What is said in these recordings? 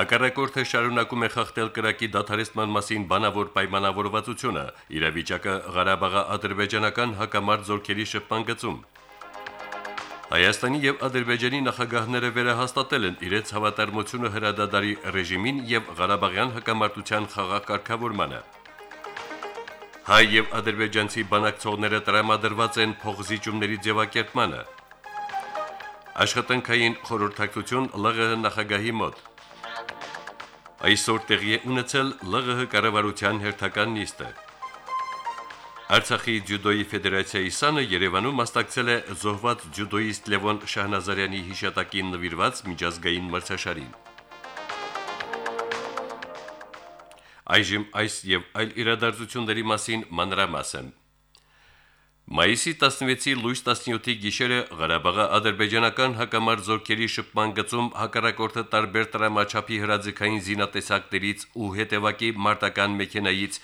Հակառակորդը շարունակում է խախտել կրակի դադարեցման մասին բանավոր պայմանավորվածությունը, իրավիճակը Ղարաբաղի ադրբեջանական հակամարտ զորքերի շփման գծում։ Հայաստանի եւ Ադրբեջանի նախագահները վերահաստատել են իրենց հավատարմությունը հրադադարի ռեժիմին եւ Ղարաբաղյան հակամարտության խաղաղ կարգավորմանը։ Հայ եւ ադրբեջանցի բանակցողները տրամադրված են փողզիջումների ձևակերպմանը։ Աշխատանքային խորհրդակցություն ԼՂՀ նախագահի մոտ։ Այսօր տեղի է ունեցել ԼՂՀ կառավարության հերթական նիստը։ Արցախի ջյուդոյի ֆեդերացիայի սանը Երևանում մասնակցել է զոհված ջյուդոյիստ Լևոն Շահնազարյանի հիշատակին նվիրված միջազգային մրցաշարին։ Այժմ այս եւ այլ իրադարձությունների մասին մանրամասն։ Մայիսի 16-ի լույս 17-ի գիշերը Ղարաբաղի ադրբեջանական հակամարտ զորքերի շփման գծում հակառակորդը տարբեր տրամաչափի հրաձգային զինատեսակներից ու հետևակի մարտական մեքենայից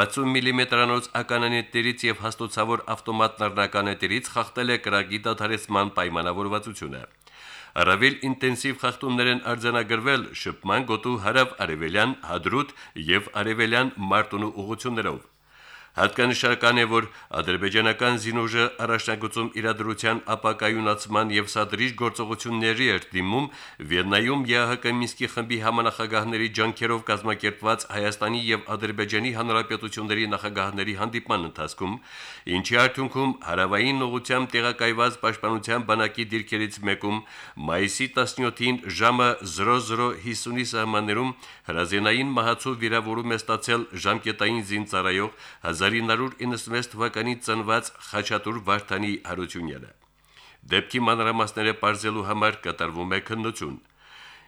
60 մմ-անոց mm ականանետերից եւ հաստոցավոր ավտոմատ նռնականետերից խախտել է կրակի դադարեցման պայմանավորվածությունը։ Արավել ինտենսիվ խախտումներ են արձանագրվել շփման գոտու հարավ-արևելյան, հադրուտ եւ արևելյան մարտունու ուղություններով։ Հատկանշական է, որ ադրբեջանական զինուժը առաջնագծում իրադրության ապակայունացման եւ սադրիչ գործողությունների էր դիմում Վիեննայում ԵԱՀԿ Մինսկի խմբի համանախագահների ջանքերով կազմակերպված Հայաստանի եւ Ադրբեջանի հանրապետությունների նախագահների հանդիպման ընթացքում, ինչի արդյունքում հարավային ուղությամբ տեղակայված պաշտպանության բանակի դիրքերից մեկում մայիսի 17-ին ժամը 00:50-ի սահմաններում հրազենային մահացու վիրավորում է ստացել ժամկետային զինծառայող 1996 թվականից ծնված Խաչատուր Վարդանի Հարությունյանը։ Դեպքի մանրամասները բարձելու համար կատարվում է քննություն։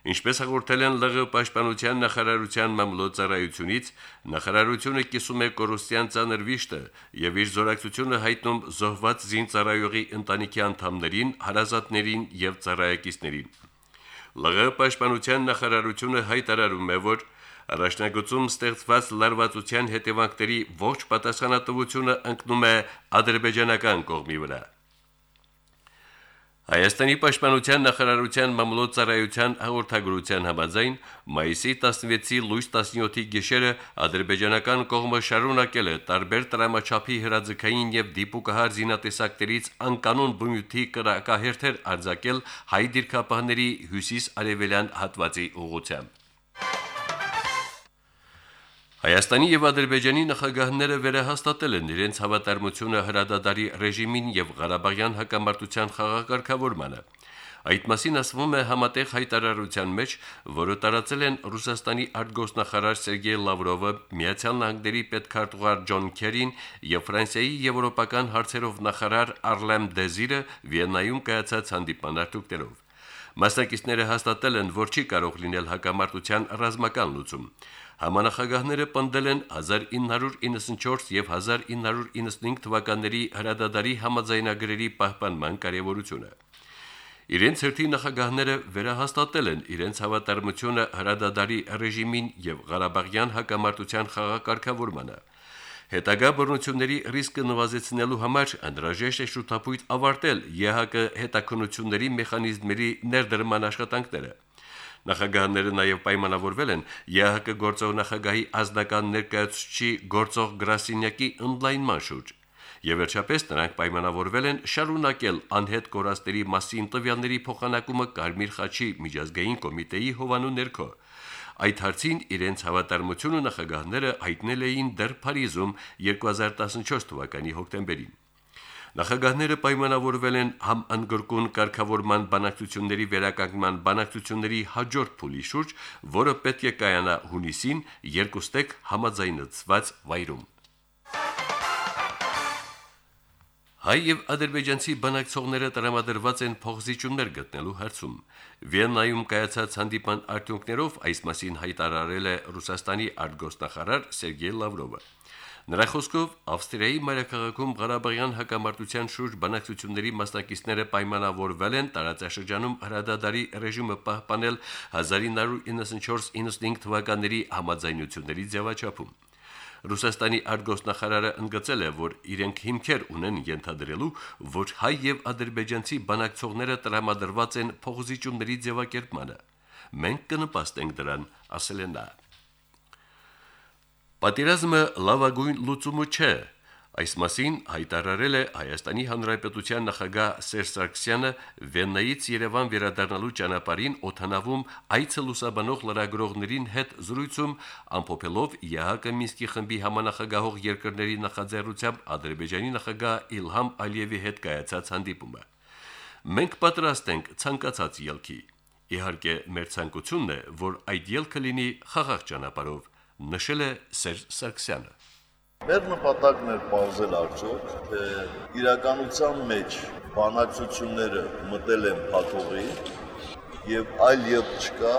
Ինչպես հաղորդել են ԼՂ պաշտպանության նախարարության մամլոյցարայությունից, նախարարությունը կիսում է կորուստյան ցաներ վիշտը եւ իր զորակցությունը հայտնում զոհված զինծառայողի ընտանիքի անդամներին, հարազատներին եւ ծառայեկիցներին։ ԼՂ պաշտպանության նախարարությունը հայտարարում է, որ Առաջնագծում ստեղծված լարվածության հետևանքների ողջ պատասխանատվությունը ընկնում է ադրբեջանական կողմի վրա։ Հայաստանի պաշտպանության նախարարության մամլոյցարայության հաղորդագրության համաձայն մայիսի 16-ի լույս 17-ի գիշերը ադրբեջանական կողմը շարունակել է տարբեր տրամաչափի հրաձգային եւ դիպուկահար զինատեսակներից անկանոն բնույթի կրակահերթեր արձակել հայ դիրքապահների հյուսիս-արևելյան հատվածի ուղությամբ։ Հայաստանի եւ Ադրբեջանի նախագահները վերահաստատել են իրենց հավատարմությունը հրադադարի ռեժիմին եւ Ղարաբաղյան հակամարտության խաղաղակարգավորմանը։ Այդ մասին ասվում է համատեղ հայտարարության մեջ, որը տարածել են Ռուսաստանի արտգոսնախարար Սերգեյ Լավրովը, Միացյալ Նահանգների պետքարտուղար Ջոն Քերին եւ Ֆրանսիայի եվրոպական հարցերով նախարար Արլեմ Դեզիրը Վիեննայում կայացած հանդիպման արդյունքներով։ Մասնակիցները հաստատել են, որ չի կարող լինել հակամարտության ռազմական լուծում։ Համանախագահները պնդել են 1994 եւ 1995 թվականների հրադադարի համաձայնագրերի պահպանման կարևորությունը։ Իրենց հերթի նախագահները վերահաստատել են իրենց հավատարմությունը հրադադարի ռեժիմին եւ Ղարաբաղյան հակամարտության խաղակարգավորմանը։ Հետագա բռնությունների ռիսկը նվազեցնելու համար անհրաժեշտ է շուտապույտ ավարտել ԵՀԿ հետաքնությունների մեխանիզմների ներդրման աշխատանքները։ Նախագահները նաև պայմանավորվել են. ԵՀԿ գործող նախագահի ազնական ներկայացուցչի գործող գրասենյակի ընդլայնման շուրջ։ Եվ վերջապես նրանք պայմանավորվել են շարունակել անհետ կորաստերի մասին տվյալների փոխանակումը Կարմիր խաչի միջազգային կոմիտեի հովանու ներքո։ Այդ հարցին իրենց հավատարմությունը նախագահները հայտնել էին դեռ Փարիզում 2014 թվականի հոկտեմբերին։ Նախագահները պայմանավորվել են համընդգրկուն կարգավորման բանակցությունների վերականգնման բանակցությունների հաջորդ փուլի շուրջ, որը պետք է կայանա հունիսին երկուստեք համաձայնեցված վայրում։ Հայ եւ ադրբեջանցի բանակցողները տրամադրված են փողզիջումներ գտնելու հարցում։ Վիեննայում կայացած հանդիպան արդյունքներով այս մասին հայտարարել է Ռուսաստանի արտգոսնախարար Սերգեյ Լավրովը։ Նրա խոսքով Ավստրիայի մայրաքաղաքում Ղարաբաղյան հակամարտության շուրջ բանակցությունների մասնակիցները պայմանավորվել են տարածաշրջանում հրադադարի ռեժիմը պահպանել 1994-95 թվականների համաձայնությունների ձևաչափում։ Ռուսաստանի արտգոսնախարարը ընդգծել է, որ իրենք հիմքեր ունեն ենթադրելու, որ հայ եւ ադրբեջանցի բանակցողները տրամադրված են փողզիջումների ձևակերպմանը։ Մենք կնպաստենք դրան, ասել է նա. Պատերազմը լավագույն լուծումը չէ, Այս մասին հայտարարել է Հայաստանի Հանրապետության նախագահ Սերժ Սարգսյանը Վեննայից Երևան վերադառնալու ճանապարհին օթանավում այցը լուսաբանող լրագրողներին հետ զրույցում ամփոփելով ԵՀԿ Մինսկի խմբի համանախագահող երկրների նախաձեռնությամբ Ադրբեջանի նախագահ Իլհամ Ալիևի հետ կայացած հանդիպումը։ Մենք պատրաստ ենք ցանկացած ելքի։ Իհարկե, մեր ցանկությունն է, որ այդ ելքը լինի խաղաղ ճանապարհով, նշել է Սերժ Սարգսյանը։ Մեր նպատակն էր բարձել արդյոք, թե իրականության մեջ բանակցությունները մտել են փաթողի եւ այլ ելք չկա,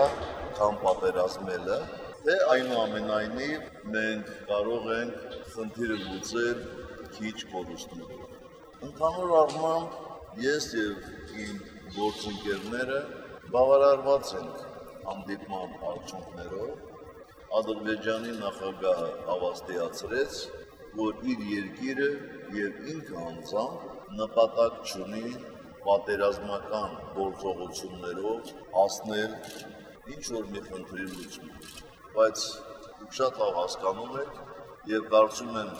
քան պատերազմելը, թե այնուամենայնիվ մենք կարող ենք խնդիրը լուծել քիչ կորուստներով։ Ընդհանուր առմամբ ես եւ իմ գործընկերները բավարարված ենք հանդիպման արդյունքներով Ադրբեջանի նախագահը հավաստիացրեց, որ իր երկիրը եւ ինքը անձամբ նպատակ չունի պատերազմական գործողություններով հասնել ինչ որ մի խնդրի լուծում։ Բայց շատ լավ հասկանում եք եւ կարծում եմ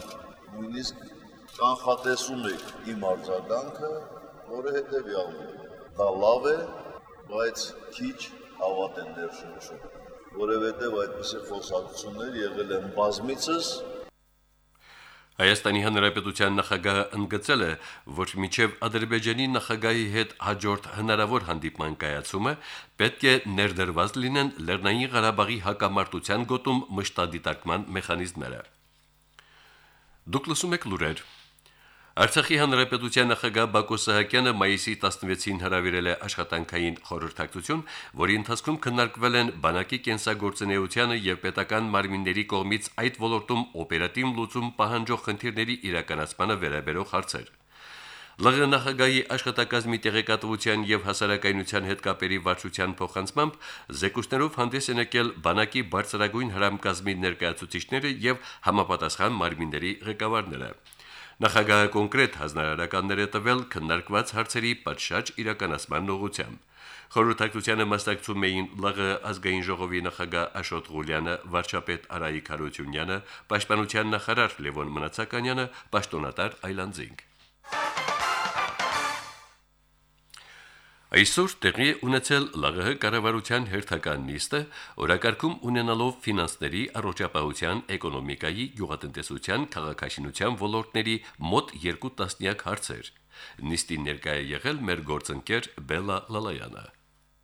նույնիսկ կանխատեսում եք իմ արձագանքը, որը հետեւյալն է։ Դա լավ է, բայց քիչ հավատ են դեր շնչում որովհետև այդպիսի խոսակցություններ եղել են բազմիցս Հայաստանի Հանրապետության նախագահը ընդգծել է, որ միջև Ադրբեջանի նախագահի հետ հաջորդ հնարավոր հանդիպման կայացումը պետք է ներդրված լինեն Լեռնային Ղարաբաղի հակամարտության գոտում մշտադիտարկման մեխանիզմները։ Դուք լսում եք լուրեր Արցախի հանրապետության նախագահ Բակո Սահակյանը մայիսի 16-ին հրավիրել է աշխատանքային խորհրդակցություն, որի ընթացքում քննարկվել են բանակի կենսագործունեությանը եւ պետական մարմինների կողմից այդ ոլորտում օպերատիվ լուծում պահանջող խնդիրների իրականացմանը վերաբերող հարցեր։ ԼՂ նախագահի աշխատակազմի տեղեկատվության եւ հասարակայնության հետ կապերի վարչության փոխանցմամբ զեկույցներով հանդես են եկել բանակի բարձրագույն հրամկազմի ներկայացուցիչները եւ համապատասխան մարմինների ղեկավարները։ Նախագահը կոնկրետ հանրարարականներ է տվել քննարկված հարցերի պատշաճ իրականացման ուղղությամբ։ Խորհրդակցությանը մասնակցում էին ԼՂ ազգային ժողովի նախագահ Աշոտ Ղուլյանը, վարչապետ Արայիկ Հարությունյանը, պաշտպանության նախարար Լևոն Մնացականյանը, պաշտոնատար Այլանդզինգ։ Այսօր տեղի ունեցել ԼՂՀ կառավարության հերթական նիստը, օրակարգում ունենալով ֆինանսների, առողջապահության, էկոնոմիկայի, գյուղատնտեսության, քաղաքաշինության ոլորտների մոտ 2 տասնյակ հարցեր։ Նիստին ներկայ է եղել մեր գործընկեր Բելա Լալայանը։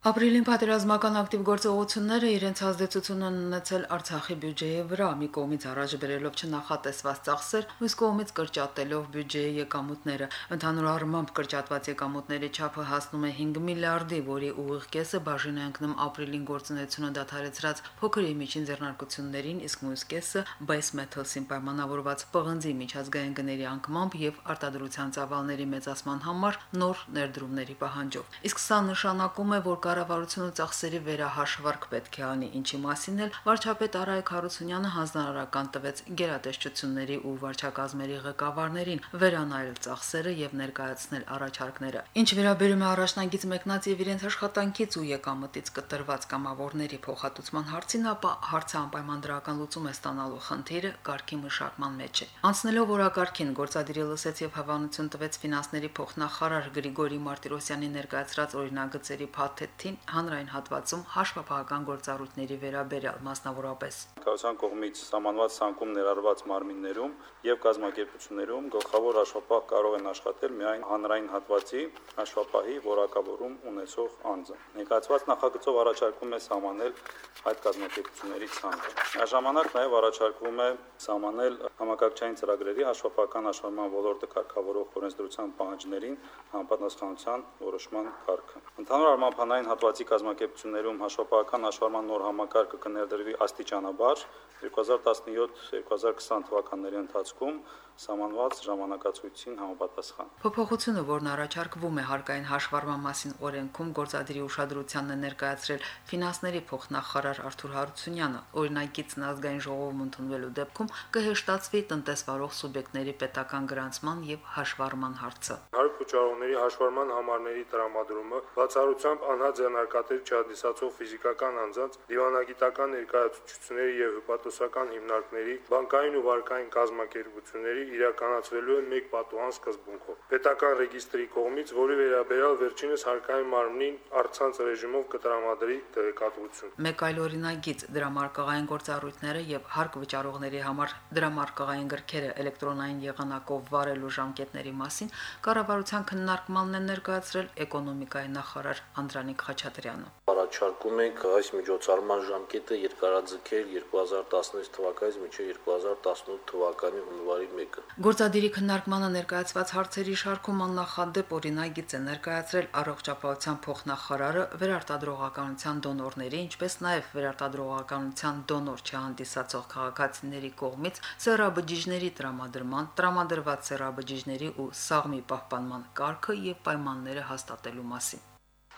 Ապրիլին պատերազմական ակտիվ գործողությունները իրենց ազդեցությունն են ունեցել Արցախի բյուջեի վրա՝ մի կողմից առաջ բերելով չնախատեսված ծախսեր, մյուս կողմից կրճատելով բյուջեի եկամուտները։ Ընդհանուր առմամբ կրճատված եկամուտների չափը հասնում է 5 միլիարդի, որի ուղիղ կեսը բաժին է ընկնում ապրիլին գործունեությունը դադարեցրած փոքր միջին ձեռնարկություններին, իսկ մյուս կեսը Base Metals-ին պայմանավորված պղնձի միջազգային գների անկմամբ եւ արտադրության ծավալների մեծացման համար նոր ներդրումների պահանջով։ Իսկ սա նշանակում է, որ կառավարությունը ծախսերի վերահաշվարկ պետք է անի, ինչի մասին էլ վարչապետ Արայք Հարությունյանը հանձնարարական տվեց գերատեսչությունների ու վարչակազմերի ղեկավարներին վերանայել ծախսերը եւ ներկայացնել առաջարկները։ Ինչ վերաբերում է առաջնագից մեկնած եւ իրենց աշխատանքից ու եկամտից կտրված կամավորների փոխհատուցման հարցին, ապա հարցը անպայման դրական լուծում է ստանալու խնդիրը կարգի մշակման մեջ է։ Անցնելով օրակարգին գործադիրը լսեց եւ հավանություն տվեց ֆինանսների փոխնախարար Գրիգորի Մարտիրոսյանի ներկայացրած օրինագծերի փաթեթ թին հանրային հատվածում հաշվապահական գործառույթների վերաբերյալ մասնավորապես Կառավարության կողմից սահմանված ցանկում ներառված մարմիններում եւ կազմակերպություններում գլխավոր հաշվապահ կարող են աշխատել միայն հանրային հատվածի հաշվապահի որակավորում ունեցող անձը։ Ներկայացված նախագծով առաջարկվում է սահմանել այդ կազմակերպությունների ցանկը։ Միաժամանակ նաեւ առաջարկվում է սահմանել համակարգչային ծրագրերի հաշվապահական հաշվառման ոլորտը կարգավորող օրենսդրության պահանջներին համապատասխանության որոշման կարգը։ Ընդհանուր առմամբ հանրային հատվածի կազմակերպություններում հաշվապահական հաշվառման նոր համակարգը կներդրվի աստիճանաբար 2017-2020 թվականների ընթացքում սահմանված ժամանակացույցին համապատասխան։ Փոփոխությունը, որն առաջարկվում է հարկային հաշվառման մասին օրենքում, գործադիրի ուշադրությանն է ներկայացրել ֆինանսների փոխնախարար Արթուր Հարությունյանը։ Օրինագիծն ազգային ժողովում ընդունվելու դեպքում կհեշտացվի տնտեսվարող սուբյեկտների պետական գրանցման եւ հաշվառման հարցը։ Հարկ վճարողների հաշվառման համարների տրամադրումը բացառությամբ անհատ ձեռնարկատեր չհանդիսացող ֆիզիկական անձանց դիվանագիտական ներկայացուցիչների եւ հպատոսական հիմնարկների, բանկային ու վարկային կազմակերպությունների իրականացվելու են մեկ պատուհան սկզբունքով։ Պետական ռեգիստրի կողմից, որի վերաբերյալ վերջինս հարկային մարմնին առցանց ռեժիմով կտրամադրի տեղեկատվություն։ Մեկ այլ օրինագիծ դրամարկղային գործառույթները եւ հարկ վճարողների համար դրամարկղային գրքերը էլեկտրոնային եղանակով վարելու ժամկետների մասին կառավարության քննարկմանն է ներկայացրել էկոնոմիկայի նախարար Անդրանիկ Խաչատրյանը առաջարկում ենք այս միջոցառման ժամկետը երկարաձգել 2016 թվականից մինչև 2018 թվականի հունվարի 1-ը։ Գործադիրի քննարկմանը ներկայացված հարցերի շարքում աննախադեպ օրինագիծ է ներկայացրել առողջապահության փոխնախարարը վերարտադրողականության դոնորների, ինչպես նաև վերարտադրողականության դոնոր չհանդիսացող քաղաքացիների կողմից սերաբջիջների տրամադրման, տրամադրված սերաբջիջների ու սաղմի պահպանման կարգը եւ պայմանները հաստատելու մասին։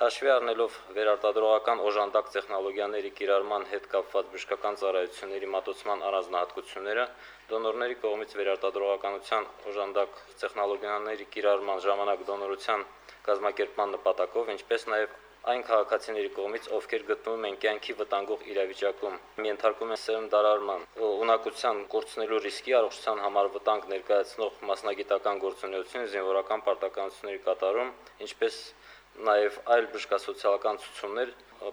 Հաշվի առնելով վերարտադրողական օժանդակ տեխնոլոգիաների կիրառման հետ կապված բժշկական ծառայությունների մատուցման առանձնահատկությունները, դոնորների կողմից վերարտադրողականության օժանդակ տեխնոլոգիաների կիրառման ժամանակ դոնորության կազմակերպման նպատակով, ինչպես նաև այն քաղաքացիների կողմից, ովքեր գտնվում են կյանքի վտանգող իրավիճակում, ենթարկում են սերնդարարման, ունակության կորցնելու ռիսկի առողջության համար վտանգ ներկայացնող մասնագիտական գործունեություն, զինվորական պարտականությունների կատարում, ինչպես նաև այլ բժշկասոցիալական ցուցումներ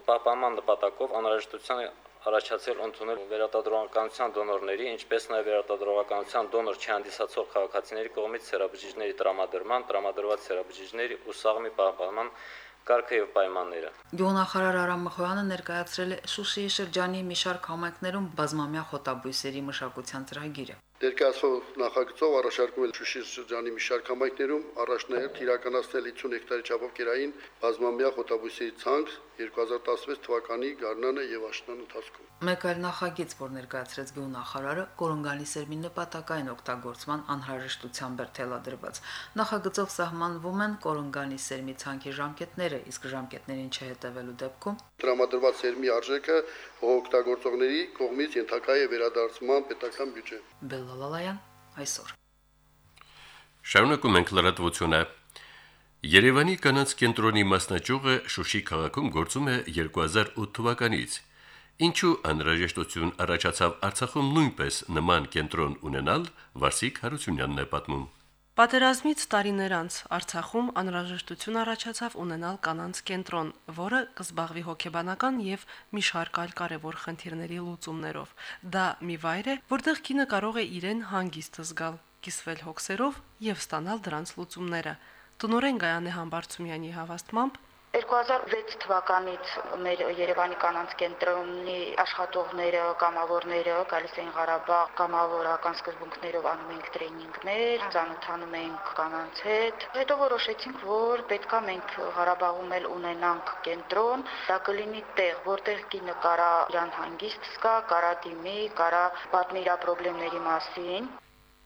պահպանման նպատակով անհրաժեշտության առաջացել ընդունել վերարտադրողականության դոնորների, ինչպես նաև վերարտադրողականության դոնոր չհանդիսացող քաղաքացիների կողմից սերաբջիջների տրամադրման, տրամադրված սերաբջիջների ու սաղմի պահպանման կարգը եւ պայմանները։ Գյուղնախարար Արամ Մխոյանը ներկայացրել է Շուշիի շրջանի մի շարք համայնքներում բազմամյա խոտաբույսերի մշակության ծրագիրը։ Ներկայացվող նախագծով առաջարկում է Շուշի շրջանի մի շարք համայնքներում առաջնահերթ իրականացնել 50 հեկտարի չափով կերային բազմամյա խոտաբույսերի ցանկ 2016 թվականի գարնանը եւ աշնան ընթացքում։ Մեկ այլ նախագիծ, որ ներկայացրեց գյուղնախարարը, կորոնգանի սերմի նպատակային օգտագործման անհրաժեշտությամբ էր թելադրված։ Նախագծով սահմանվում են կորոնգանի սերմի ցանքի ժամկետները, իսկ ժամկետներին չհետևելու դեպքում Տրամադրված սերմի արժեքը օգտագործողների կողմից ենթակա է վերադարձման պետական բյուջե։ Բելլալալայան այսօր։ Շարունակում ենք լրատվությունը։ Երևանի կանանց կենտրոնի մասնաճյուղը Շուշի քաղաքում գործում է 2008 թվականից։ Ինչու անհրաժեշտություն առաջացավ Արցախում նույնպես նման կենտրոն ունենալ, Վարսիկ Հարությունյանն է պատմում։ Պատերազմից տարիներ անց Արցախում անհրաժեշտություն առաջացավ ունենալ կանանց կենտրոն, որը կզբաղվի հոգեբանական եւ մի շարք այլ կարևոր խնդիրների լուծումներով։ Դա մի վայր է, որտեղ կինը կարող է իրեն հանգիստ զգալ, կիսվել հոգսերով եւ ստանալ դրանց լուծումները։ Տնորեն Գայանե Համբարձումյանի հավաստմամբ 2006 թվականից մեր Երևանի կանանց կենտրոնի աշխատողները, կամավորները գալիս էին Ղարաբաղ կամավորական սկզբունքներով անում ենք տրեյնինգներ, ծանոթանում ենք կանանց հետ։ Հետո որոշեցինք, որ պետքա մենք Ղարաբաղում էլ ունենանք կենտրոն, դա կլինի տեղ, որտեղ կինը կարա իրան հանգիստ զգա, կարա դիմի, կարա պատմի իր խնդիրների մասին։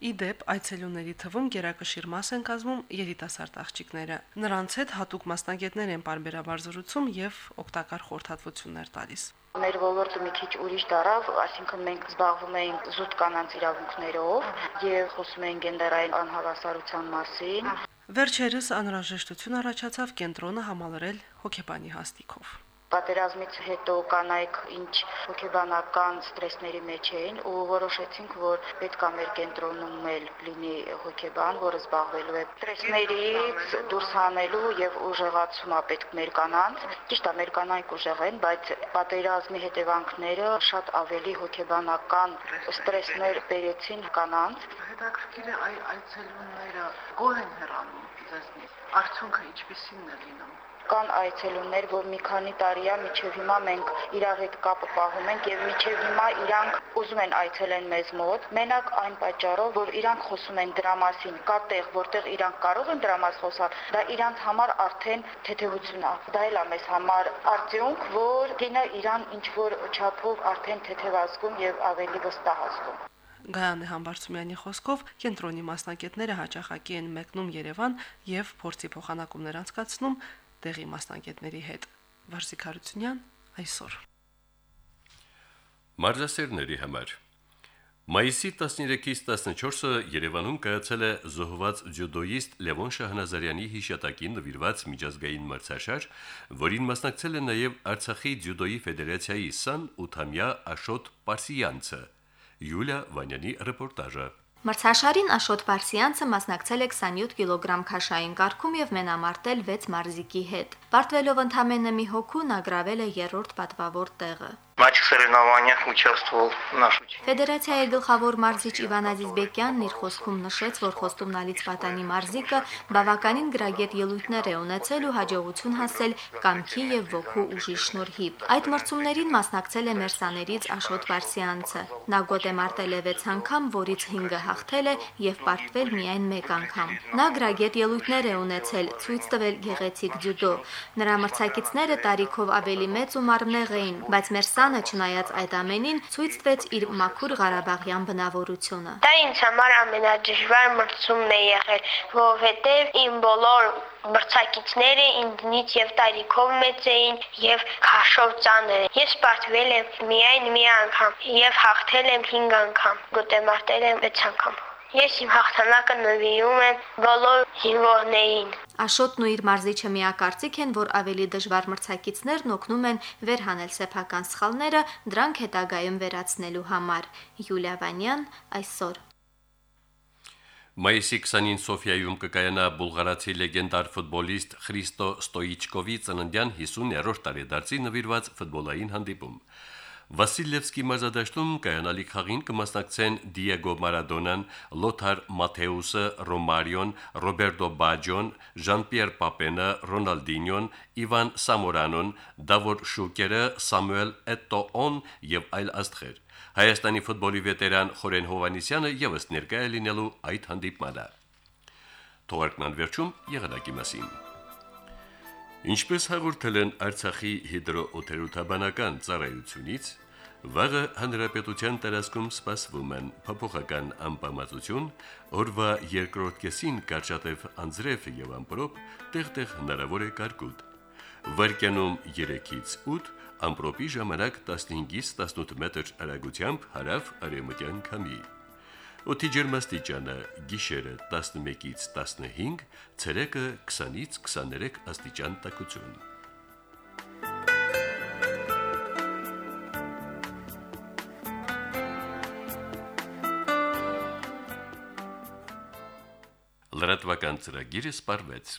Իդեպ այցելուների թվում գերակշիռ մաս են կազմում երիտասարդ աղջիկները։ Նրանց հետ հատուկ մասնագետներ են բարբերաբար զրուցում եւ օգտակար խորհրդատվություններ տալիս։ Մեր ոլորտը մի քիչ ուրիշ դարավ, այսինքն մենք զբաղվում էինք զուտ կանանց իրավունքներով եւ խոսում էինք գենդերային անհավասարության մասին։ Վերջերս անհրաժեշտություն առաջացավ կենտրոնը համալրել հոգեբանի հաստիկով պատերազմից հետո կանայք ինչ հոգեբանական ստրեսների մեջ էին ու որոշեցինք, որ պետք է մեր կենտրոնում էլ լինի հոգեբան, որը զբաղվելու է ստրեսներից դուրս հանելու եւ ուժեղացումա պետք մեր կանանց։ Ճիշտ է, մեր կանայք ուժեղ են, բայց պատերազմի հետևանքները շատ ավելի հոգեբանական ստրեսներ բերեցին կանանց։ Հետաքրքիր է այ այցելունները գոհ են հեռանում ձեզնից։ Արդյունքը ինչպեսին է լինում։ Կան այցելուներ, որ մի քանի տարի է միջև հիմա մենք իրար հետ կապը պահում ենք եւ միջև հիմա իրանք ուզում են այցելեն մեզ մոտ։ Մենակ այն պատճառով, որ իրանք խոսում են դրա մասին, կա տեղ, որտեղ իրանք կարող են դրա մաս խոսալ, դա իրանք համար արդեն թեթևություն է։ Դա էլ է մեզ համար արդյունք, որ գինը իրան ինչ որ չափով արդեն թեթևացնում եւ ավելի վստահացնում։ Գայանե Համբարձումյանի խոսքով կենտրոնի մասնակիցները հաճախակի են մեկնում Երևան եւ փորձի փոխանակումներ անցկացնում տեղի մասնակիցների հետ։ Վարսիկ Հարությունյան այսօր։ Մարզասերների համար Մայիսի 13-ից 14-ը Երևանում կայացել է զոհված ջյուդոյիստ Լևոն Շահնազարյանի հիշատակին նվիրված միջազգային մրցաշար, որին մասնակցել է նաև Արցախի ջյուդոյի ֆեդերացիայի 28-ամյա Աշոտ Պարսյանցը։ Յուլիա Վանյանի ռեպորտաժը։ Մրցաշարին Աշոտ Պարսյանցը մասնակցել է 27 կիլոգրամ քաշային կարգում եւ մենամարտել 6 մարզիկի հետ։ Պարտվելով ընդամենը մի հոգու նա գրավել է երրորդ պատվավոր տեղը матчах соревнованиях участвовал наш ученик. Ֆեդերացիայի գլխավոր մարզիչ Իվան Ազիզբեկյանն իր խոսքում նշեց, որ խոստումնալից պատանի մարզիկը բավականին գրագետ ելույթներ է ունեցել ու հաջողություն հասել կամքի եւ ոգու ուժի շնորհիվ։ Այդ մրցումներին մասնակցել է Մերսաներից Աշոտ Վարսյանցը։ Նա գոտե մարտել է 6 անգամ, որից 5-ը հաղթել է եւ պարտվել միայն 1 անգամ։ Նա գրագետ ելույթներ է ունեցել, ցույց տվել գեղեցիկ ջյուդո։ Նրա մրցակիցները տարիքով ավելի մեծ ու մարմնեղ էին, բայց Մերսան Հայաստանը չնայած այդ ամենին ցույց տվեց իր մաքուր Ղարաբաղյան բնավորությունը։ Դա ինձ համար ամենադժվար մրցումն է եղել, որովհետև իմ բոլոր մրցակիցները ինձնից եւ տարիքով մեծ էին եւ քաշով ծանր։ Ես պարտվել եմ միայն մի անգամ եւ հաղթել եմ 5 անգամ։ Գոտեմարտել եմ 6 անգամ։ Ես իմ հաղթանակը նվիրում եմ բոլոր զինվորներին։ Աշոտն ու իր մարզիչը միակարծիք են, որ ավելի դժվար մրցակիցներն օգնում են վերհանել սեփական սխալները, դրանք հետագայում վերացնելու համար։ Յուլիա Վանյան այսօր Մայիսի 20-ին Սոֆիայում կկայանա բուլղարացի լեգենդար ֆուտբոլիստ Խրիստո Ստոիչկովի ծննդյան 50-րդ տարեդարձի նվիրված ֆուտբոլային հանդիպում։ Վասիլևսկի մարզադաշտում կայանալի խաղին կմասնակցեն Դիեգո Մարադոնան, Լոթար Մաթեուսը, Ռոմարիոն, Ռոբերտո Բաջոն, Ժան-Պիեր Պապենը, Ռոնալդինյոն, Իվան Սամորանոն, Դավոր Շուկերը, Սամուել Էտոոն եւ այլ աստղեր։ Հայաստանի ֆուտբոլի վետերան Խորեն Հովանիսյանը եւս ներկայ է լինելու այդ հանդիպմանը։ Թողարկման վերջում եղանակի մասին։ Ինչպես հաղորդել են Արցախի հիդրոօթերոթաբանական ծառայությունից, վաղը հանրապետության տարածքում սպասվում են փոփոխական անբավարարություն, օրվա երկրորդ կեսին կարճատև անձրև եւ ամպրոպ, տեղտեղ հնարավոր է կարկուտ։ Վարկյանում 3-ից 8, ամպրոպի ժամանակ 15-ից 18 մետր արագությամբ հարավ արևմտյան քամի։ Օդի ջերմաստիճանը՝ գիշերը 11-ից 15, ցերեկը 20-ից 23 աստիճան տաքություն։ Լրատվական ծրագիրը սպարվեց։